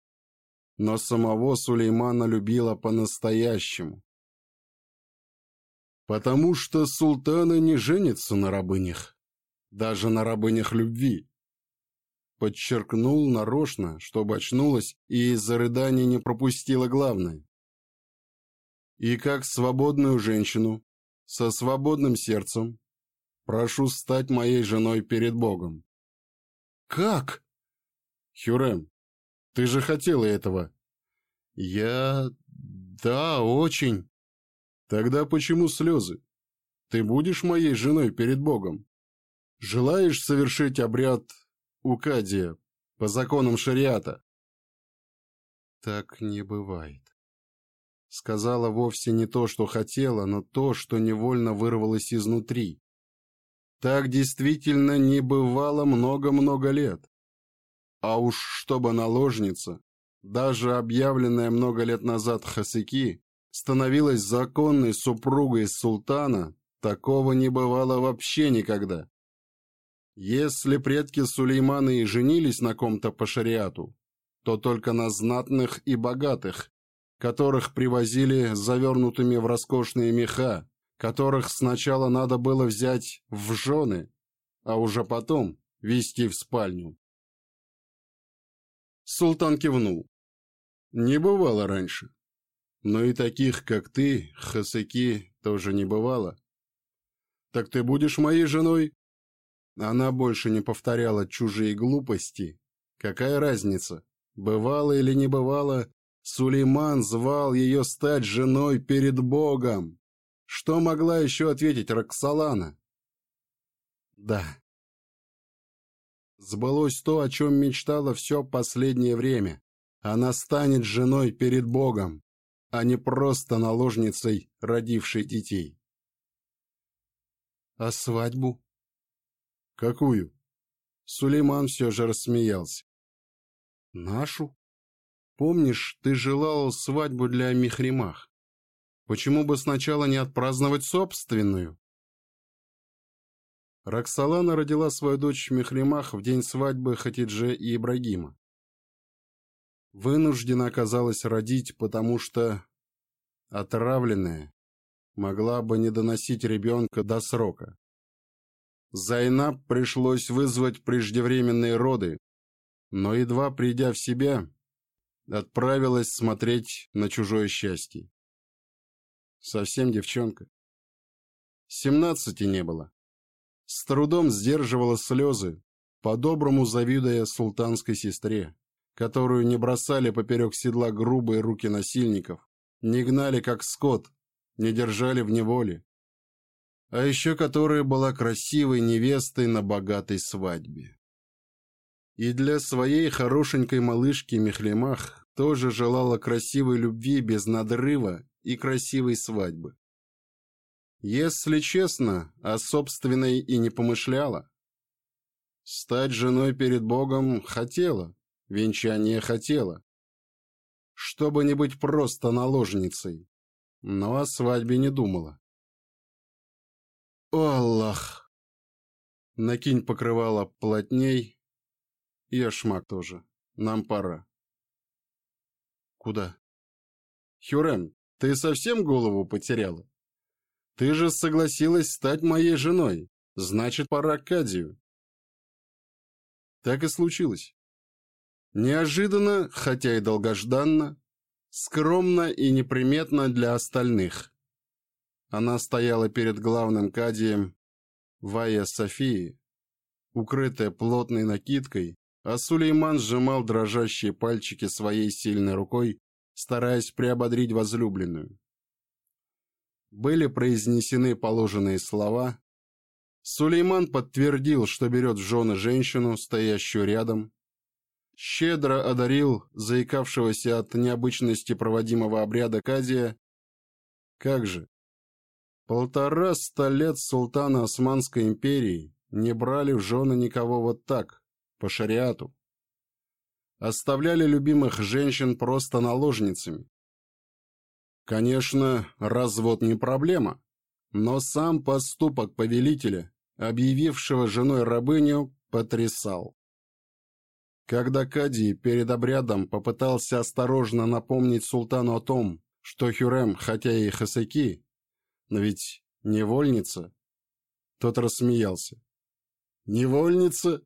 но самого Сулеймана любила по-настоящему. Потому что султаны не женятся на рабынях, даже на рабынях любви. Подчеркнул нарочно, чтобы очнулась и из-за рыданий не пропустила главное. И как свободную женщину, со свободным сердцем, прошу стать моей женой перед Богом. «Как?» Хюрем, ты же хотела этого». «Я... да, очень». «Тогда почему слезы? Ты будешь моей женой перед Богом? Желаешь совершить обряд Укадия по законам шариата?» «Так не бывает». Сказала вовсе не то, что хотела, но то, что невольно вырвалось изнутри. Так действительно не бывало много-много лет. А уж чтобы наложница, даже объявленная много лет назад Хасики, становилась законной супругой султана, такого не бывало вообще никогда. Если предки Сулеймана и женились на ком-то по шариату, то только на знатных и богатых, которых привозили завернутыми в роскошные меха, которых сначала надо было взять в жены, а уже потом вести в спальню. Султан кивнул. «Не бывало раньше. Но и таких, как ты, хасыки, тоже не бывало. Так ты будешь моей женой?» Она больше не повторяла чужие глупости. Какая разница, бывало или не бывало, Сулейман звал ее стать женой перед Богом. Что могла еще ответить Роксолана? «Да», сбылось то, о чем мечтала все последнее время. Она станет женой перед Богом, а не просто наложницей, родившей детей. «А свадьбу?» «Какую?» Сулейман все же рассмеялся. «Нашу? Помнишь, ты желал свадьбу для Михримах? Почему бы сначала не отпраздновать собственную?» Роксолана родила свою дочь в Мехримах в день свадьбы Хатидже и Ибрагима. Вынуждена оказалась родить, потому что отравленная могла бы не доносить ребенка до срока. Зайнаб пришлось вызвать преждевременные роды, но, едва придя в себя, отправилась смотреть на чужое счастье. Совсем девчонка. Семнадцати не было с трудом сдерживала слезы, по-доброму завидуя султанской сестре, которую не бросали поперек седла грубые руки насильников, не гнали как скот, не держали в неволе, а еще которая была красивой невестой на богатой свадьбе. И для своей хорошенькой малышки Мехлемах тоже желала красивой любви без надрыва и красивой свадьбы. Если честно, о собственной и не помышляла. Стать женой перед Богом хотела, венчание хотела. Чтобы не быть просто наложницей, но о свадьбе не думала. О, Аллах! Накинь покрывало плотней, и ашмак тоже. Нам пора. Куда? Хюрем, ты совсем голову потеряла? Ты же согласилась стать моей женой, значит, пора к Кадию. Так и случилось. Неожиданно, хотя и долгожданно, скромно и неприметно для остальных. Она стояла перед главным Кадием Вая Софии, укрытая плотной накидкой, а Сулейман сжимал дрожащие пальчики своей сильной рукой, стараясь приободрить возлюбленную были произнесены положенные слова, Сулейман подтвердил, что берет в жены женщину, стоящую рядом, щедро одарил заикавшегося от необычности проводимого обряда Кадия. Как же? Полтора ста лет султана Османской империи не брали в жены никого вот так, по шариату. Оставляли любимых женщин просто наложницами, Конечно, развод не проблема, но сам поступок повелителя, объявившего женой рабыню, потрясал. Когда Кади перед обрядом попытался осторожно напомнить султану о том, что Хюрем, хотя и хасаки, но ведь невольница, тот рассмеялся. «Невольница?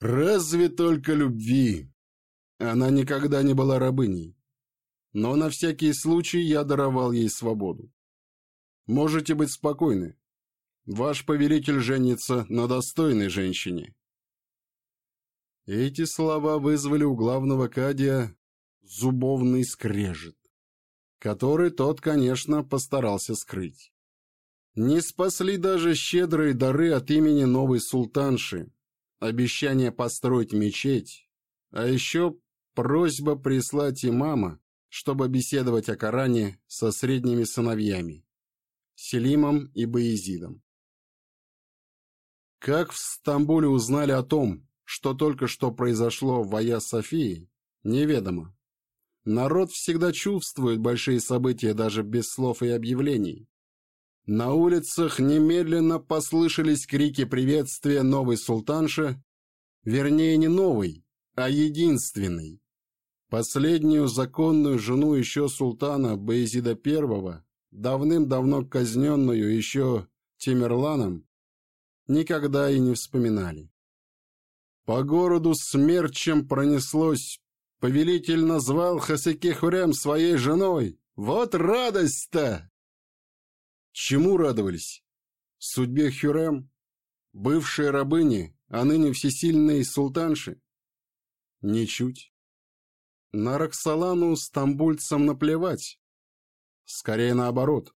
Разве только любви? Она никогда не была рабыней но на всякий случай я даровал ей свободу. Можете быть спокойны. Ваш повелитель женится на достойной женщине. Эти слова вызвали у главного кадия зубовный скрежет, который тот, конечно, постарался скрыть. Не спасли даже щедрые дары от имени новой султанши, обещание построить мечеть, а еще просьба прислать имама, чтобы беседовать о Коране со средними сыновьями – Селимом и Баезидом. Как в Стамбуле узнали о том, что только что произошло в Ая-Софии, неведомо. Народ всегда чувствует большие события даже без слов и объявлений. На улицах немедленно послышались крики приветствия новой султанши, вернее не новой, а единственной, Последнюю законную жену еще султана Баезида I, давным-давно казненную еще Тимерланом, никогда и не вспоминали. По городу смерчем пронеслось. Повелитель назвал Хасекихурем своей женой. Вот радость-то! Чему радовались? Судьбе Хюрем? Бывшей рабыни, а ныне всесильной султанши? Ничуть. На Роксолану стамбульцам наплевать. Скорее наоборот.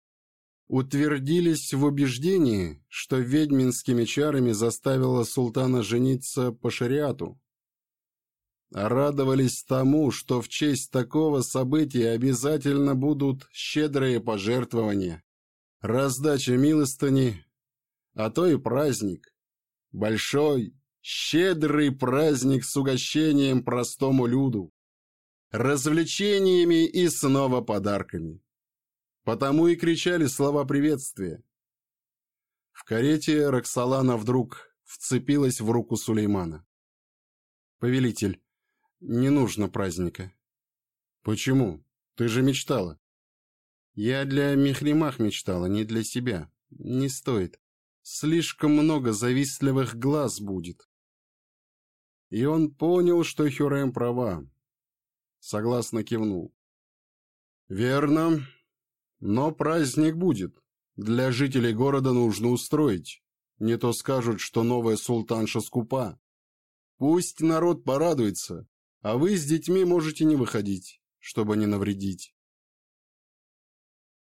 Утвердились в убеждении, что ведьминскими чарами заставила султана жениться по шариату. Радовались тому, что в честь такого события обязательно будут щедрые пожертвования, раздача милостыни, а то и праздник. Большой, щедрый праздник с угощением простому люду развлечениями и снова подарками. Потому и кричали слова приветствия. В карете Роксолана вдруг вцепилась в руку Сулеймана. «Повелитель, не нужно праздника». «Почему? Ты же мечтала». «Я для Мехримах мечтала, не для себя. Не стоит. Слишком много завистливых глаз будет». И он понял, что Хюрем права. Согласно кивнул. «Верно. Но праздник будет. Для жителей города нужно устроить. Не то скажут, что новая султанша скупа. Пусть народ порадуется, а вы с детьми можете не выходить, чтобы не навредить».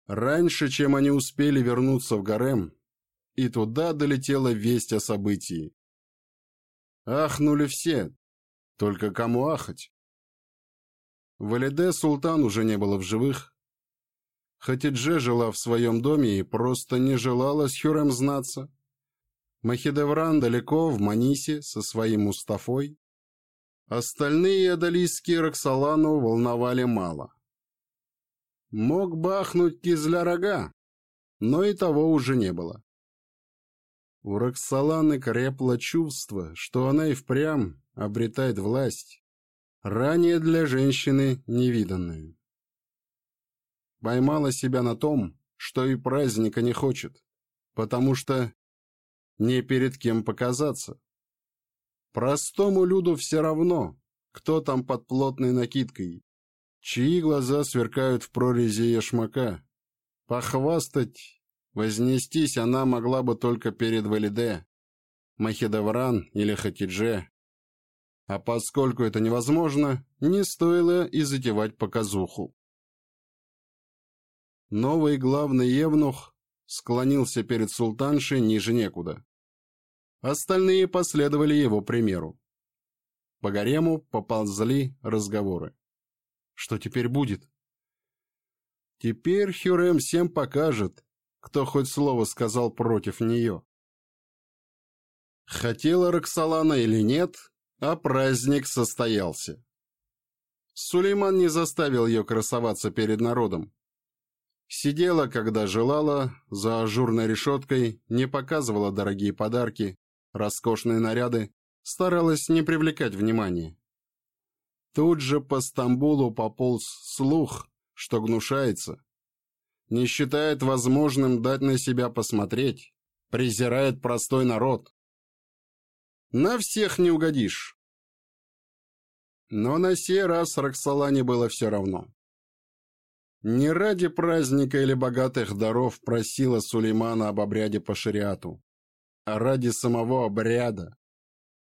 Раньше, чем они успели вернуться в гарем, и туда долетела весть о событии. Ахнули все. Только кому ахать? Валиде Султан уже не было в живых. Хатидже жила в своем доме и просто не желала с Хюрем знаться. Махидевран далеко, в Манисе, со своим Мустафой. Остальные адалийские Роксолану волновали мало. Мог бахнуть кизля рога, но и того уже не было. У Роксоланы крепло чувство, что она и впрямь обретает власть ранее для женщины невиданную. Поймала себя на том, что и праздника не хочет, потому что не перед кем показаться. Простому люду все равно, кто там под плотной накидкой, чьи глаза сверкают в прорези яшмака. Похвастать, вознестись она могла бы только перед Валиде, Махедевран или Хатидже, а поскольку это невозможно, не стоило и затевать показуху. Новый главный евнух склонился перед султаншей ниже некуда. Остальные последовали его примеру. По гарему поползли разговоры. Что теперь будет? Теперь Хюрем всем покажет, кто хоть слово сказал против нее. Хотела Роксолана или нет, а праздник состоялся. Сулейман не заставил ее красоваться перед народом. Сидела, когда желала, за ажурной решеткой, не показывала дорогие подарки, роскошные наряды, старалась не привлекать внимания. Тут же по Стамбулу пополз слух, что гнушается. Не считает возможным дать на себя посмотреть, презирает простой народ. На всех не угодишь. Но на сей раз Роксолане было все равно. Не ради праздника или богатых даров просила Сулеймана об обряде по шариату, а ради самого обряда.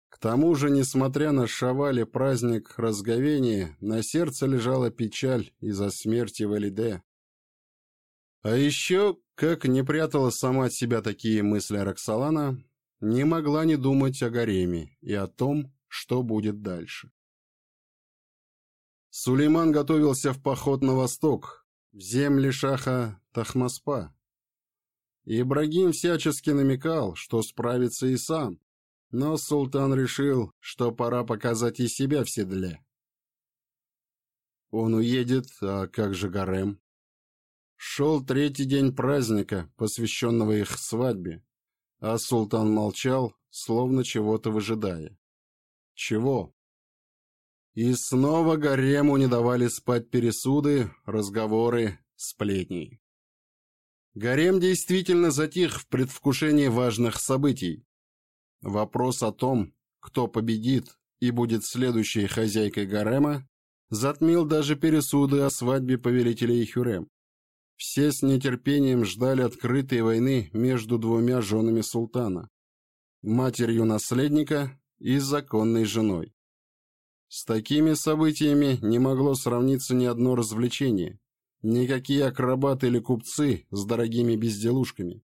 К тому же, несмотря на шавали праздник разговения, на сердце лежала печаль из-за смерти Валиде. А еще, как не прятала сама от себя такие мысли Роксолана, не могла не думать о гареме и о том, что будет дальше. Сулейман готовился в поход на восток, в земли шаха Тахмаспа. Ибрагим всячески намекал, что справится и сам, но султан решил, что пора показать и себя в седле. Он уедет, а как же гарем? Шел третий день праздника, посвященного их свадьбе, а султан молчал, словно чего-то выжидая. Чего? И снова гарему не давали спать пересуды, разговоры, сплетни. Гарем действительно затих в предвкушении важных событий. Вопрос о том, кто победит и будет следующей хозяйкой гарема, затмил даже пересуды о свадьбе повелителей Хюрем. Все с нетерпением ждали открытой войны между двумя женами султана – матерью наследника и законной женой. С такими событиями не могло сравниться ни одно развлечение, никакие акробаты или купцы с дорогими безделушками.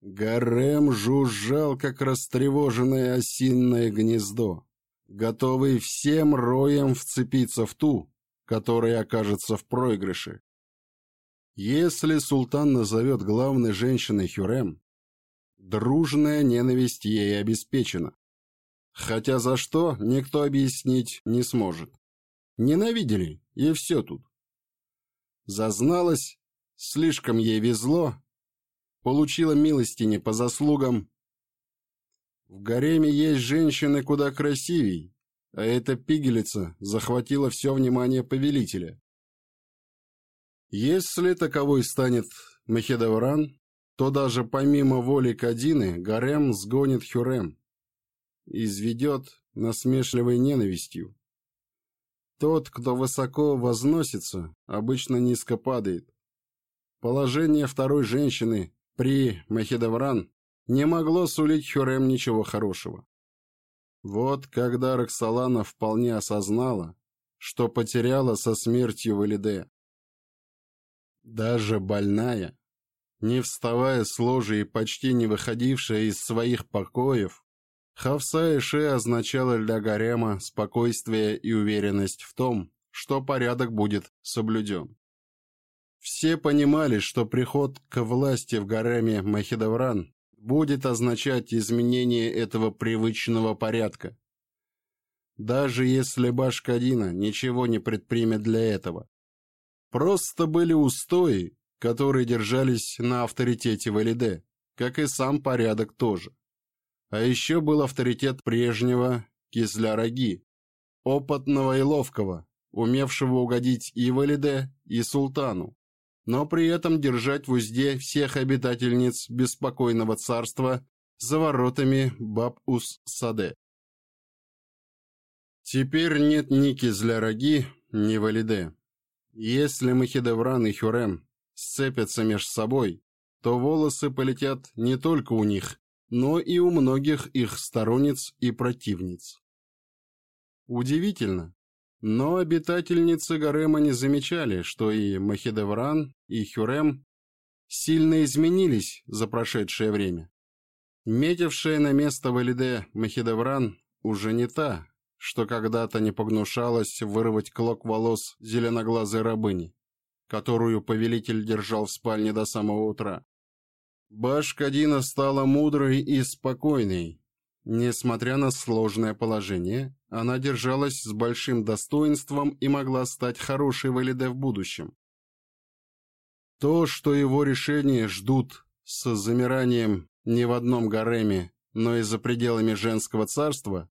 Гарем жужжал, как растревоженное осинное гнездо, готовый всем роем вцепиться в ту, которая окажется в проигрыше. Если султан назовет главной женщиной Хюрем, дружная ненависть ей обеспечена. Хотя за что, никто объяснить не сможет. Ненавидели, и все тут. Зазналась, слишком ей везло, получила милости не по заслугам. В гареме есть женщины куда красивей, а эта пигелица захватила все внимание повелителя. Если таковой станет Мехедевран, то даже помимо воли Кадины Гарем сгонит Хюрем, изведет насмешливой ненавистью. Тот, кто высоко возносится, обычно низко падает. Положение второй женщины при Махедевран не могло сулить Хюрем ничего хорошего. Вот когда Роксолана вполне осознала, что потеряла со смертью Валиде даже больная, не вставая с ложи и почти не выходившая из своих покоев, Хавса Эше означала для гарема спокойствие и уверенность в том, что порядок будет соблюден. Все понимали, что приход к власти в гареме Махидавран будет означать изменение этого привычного порядка. Даже если Башкадина ничего не предпримет для этого, Просто были устои, которые держались на авторитете Валиде, как и сам порядок тоже. А еще был авторитет прежнего Кисляраги, опытного и ловкого, умевшего угодить и Валиде, и султану, но при этом держать в узде всех обитательниц беспокойного царства за воротами Баб-Ус-Саде. Теперь нет ни Кизляраги, ни Валиде, если Махидевран и Хюрем сцепятся меж собой, то волосы полетят не только у них, но и у многих их сторонниц и противниц. Удивительно, но обитательницы Гарема не замечали, что и Махидевран, и Хюрем сильно изменились за прошедшее время. Метившая на место Валиде Махидевран уже не та, что когда-то не погнушалась вырвать клок волос зеленоглазой рабыни, которую повелитель держал в спальне до самого утра. Башкадина стала мудрой и спокойной. Несмотря на сложное положение, она держалась с большим достоинством и могла стать хорошей валидой в будущем. То, что его решения ждут с замиранием не в одном гареме, но и за пределами женского царства,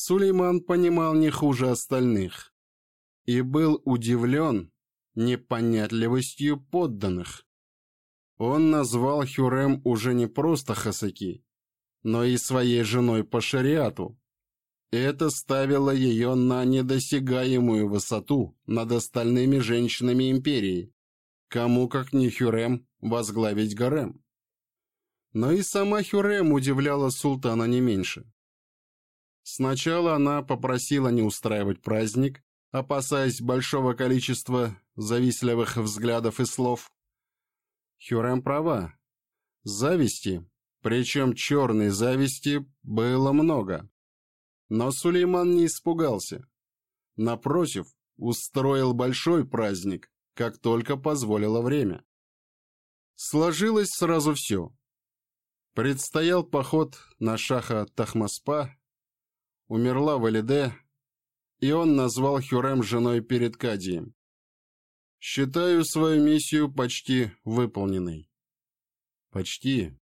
Сулейман понимал не хуже остальных и был удивлен непонятливостью подданных. Он назвал Хюрем уже не просто Хасаки, но и своей женой по шариату. Это ставило ее на недосягаемую высоту над остальными женщинами империи. Кому, как не Хюрем, возглавить гарем. Но и сама Хюрем удивляла султана не меньше. Сначала она попросила не устраивать праздник, опасаясь большого количества завистливых взглядов и слов. Хюрем права. Зависти, причем черной зависти, было много. Но Сулейман не испугался. Напротив, устроил большой праздник, как только позволило время. Сложилось сразу все. Предстоял поход на шаха Тахмаспа умерла Валиде, и он назвал Хюрем женой перед Кадием. Считаю свою миссию почти выполненной. Почти.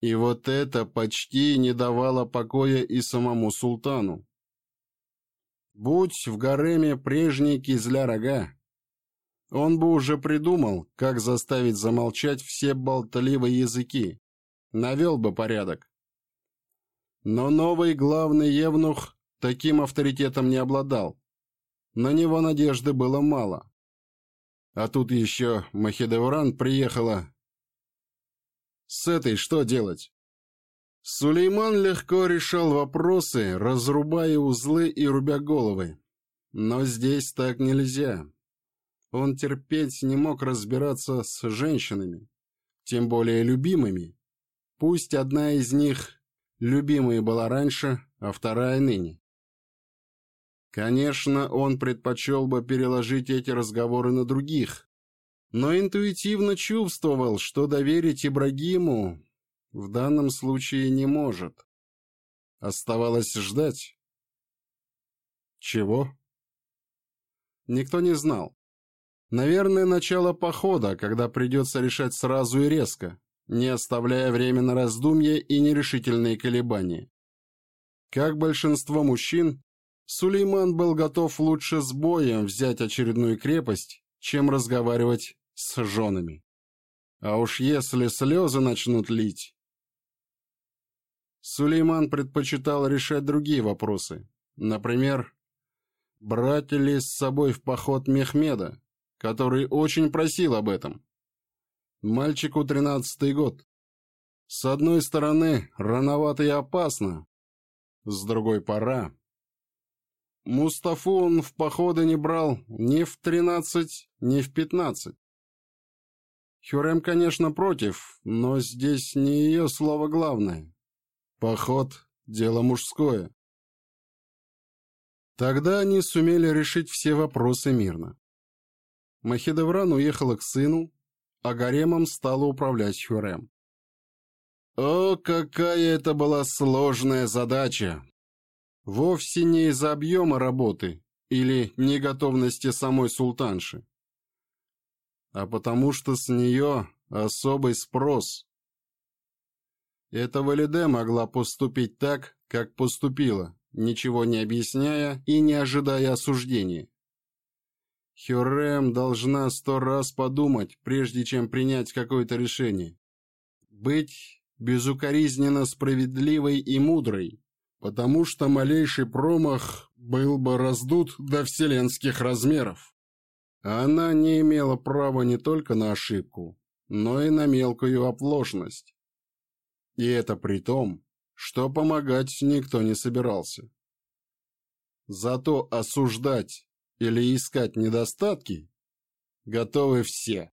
И вот это почти не давало покоя и самому султану. Будь в гареме прежний кизля рога, он бы уже придумал, как заставить замолчать все болтливые языки, навел бы порядок. Но новый главный Евнух таким авторитетом не обладал. На него надежды было мало. А тут еще Махедевран приехала. С этой что делать? Сулейман легко решал вопросы, разрубая узлы и рубя головы. Но здесь так нельзя. Он терпеть не мог разбираться с женщинами, тем более любимыми. Пусть одна из них любимая была раньше, а вторая ныне. Конечно, он предпочел бы переложить эти разговоры на других, но интуитивно чувствовал, что доверить Ибрагиму в данном случае не может. Оставалось ждать. Чего? Никто не знал. Наверное, начало похода, когда придется решать сразу и резко не оставляя время на раздумья и нерешительные колебания. Как большинство мужчин, Сулейман был готов лучше с боем взять очередную крепость, чем разговаривать с женами. А уж если слезы начнут лить... Сулейман предпочитал решать другие вопросы. Например, брать ли с собой в поход Мехмеда, который очень просил об этом мальчику тринадцатый год. С одной стороны, рановато и опасно, с другой пора. Мустафу он в походы не брал ни в тринадцать, ни в пятнадцать. Хюрем, конечно, против, но здесь не ее слово главное. Поход — дело мужское. Тогда они сумели решить все вопросы мирно. Махедевран уехала к сыну, а гаремом стала управлять Хюрем. О, какая это была сложная задача! Вовсе не из-за объема работы или неготовности самой султанши, а потому что с нее особый спрос. Эта Валиде могла поступить так, как поступила, ничего не объясняя и не ожидая осуждения. Хюррем должна сто раз подумать, прежде чем принять какое-то решение. Быть безукоризненно справедливой и мудрой, потому что малейший промах был бы раздут до вселенских размеров. Она не имела права не только на ошибку, но и на мелкую оплошность. И это при том, что помогать никто не собирался. Зато осуждать или искать недостатки готовы все.